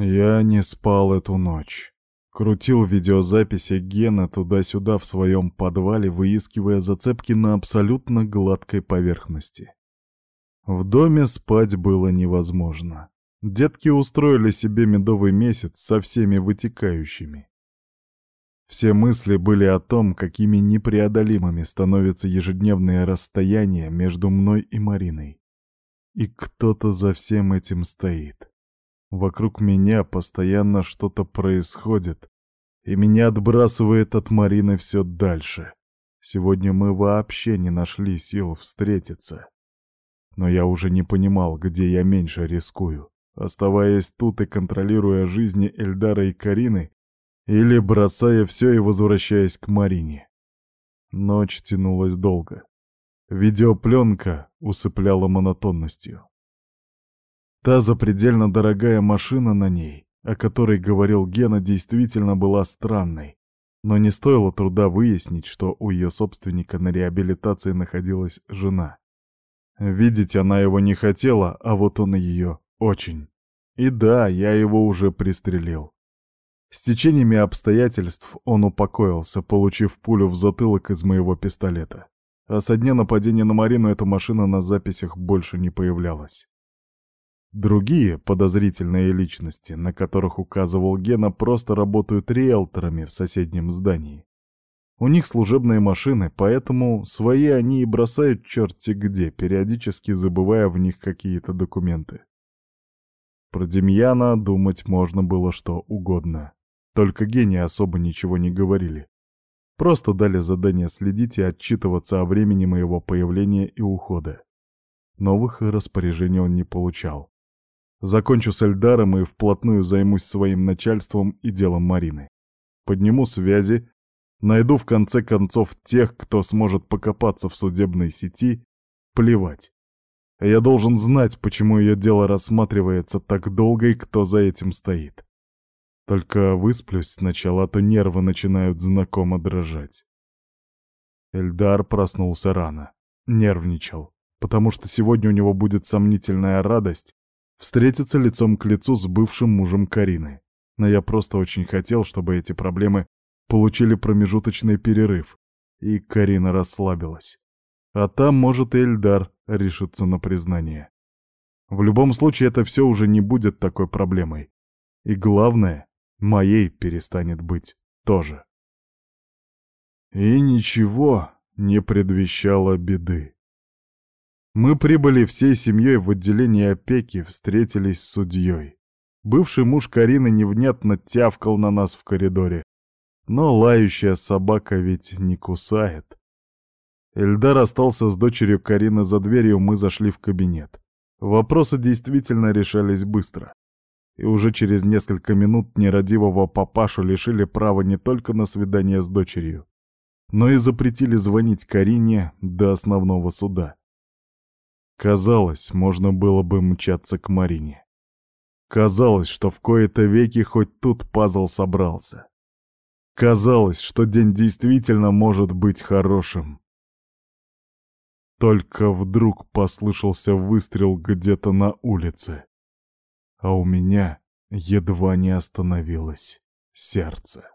Я не спал эту ночь. Крутил видеозаписи Гена туда-сюда в своем подвале, выискивая зацепки на абсолютно гладкой поверхности. В доме спать было невозможно. Детки устроили себе медовый месяц со всеми вытекающими. Все мысли были о том, какими непреодолимыми становятся ежедневные расстояния между мной и Мариной. И кто-то за всем этим стоит. Вокруг меня постоянно что-то происходит, и меня отбрасывает от Марины все дальше. Сегодня мы вообще не нашли сил встретиться. Но я уже не понимал, где я меньше рискую, оставаясь тут и контролируя жизни Эльдара и Карины, или бросая все и возвращаясь к Марине. Ночь тянулась долго. Видеопленка усыпляла монотонностью. Та запредельно дорогая машина на ней, о которой говорил Гена, действительно была странной, но не стоило труда выяснить, что у ее собственника на реабилитации находилась жена. Видеть она его не хотела, а вот он ее очень. И да, я его уже пристрелил. С течениями обстоятельств он упокоился, получив пулю в затылок из моего пистолета. А со дня нападения на Марину эта машина на записях больше не появлялась. Другие подозрительные личности, на которых указывал Гена, просто работают риэлторами в соседнем здании. У них служебные машины, поэтому свои они и бросают черти где, периодически забывая в них какие-то документы. Про Демьяна думать можно было что угодно. Только гении особо ничего не говорили. Просто дали задание следить и отчитываться о времени моего появления и ухода. Новых распоряжений он не получал. Закончу с Эльдаром и вплотную займусь своим начальством и делом Марины. Подниму связи, найду в конце концов тех, кто сможет покопаться в судебной сети, плевать. Я должен знать, почему ее дело рассматривается так долго и кто за этим стоит. Только высплюсь сначала, а то нервы начинают знакомо дрожать. Эльдар проснулся рано, нервничал, потому что сегодня у него будет сомнительная радость встретиться лицом к лицу с бывшим мужем Карины. Но я просто очень хотел, чтобы эти проблемы получили промежуточный перерыв, и Карина расслабилась. А там, может, и Эльдар решится на признание. В любом случае, это все уже не будет такой проблемой. И главное, моей перестанет быть тоже. И ничего не предвещало беды. Мы прибыли всей семьей в отделение опеки, встретились с судьей. Бывший муж Карины невнятно тявкал на нас в коридоре. Но лающая собака ведь не кусает. Эльдар остался с дочерью Карины за дверью, мы зашли в кабинет. Вопросы действительно решались быстро. И уже через несколько минут нерадивого папашу лишили права не только на свидание с дочерью, но и запретили звонить Карине до основного суда. Казалось, можно было бы мчаться к Марине. Казалось, что в кои-то веки хоть тут пазл собрался. Казалось, что день действительно может быть хорошим. Только вдруг послышался выстрел где-то на улице, а у меня едва не остановилось сердце.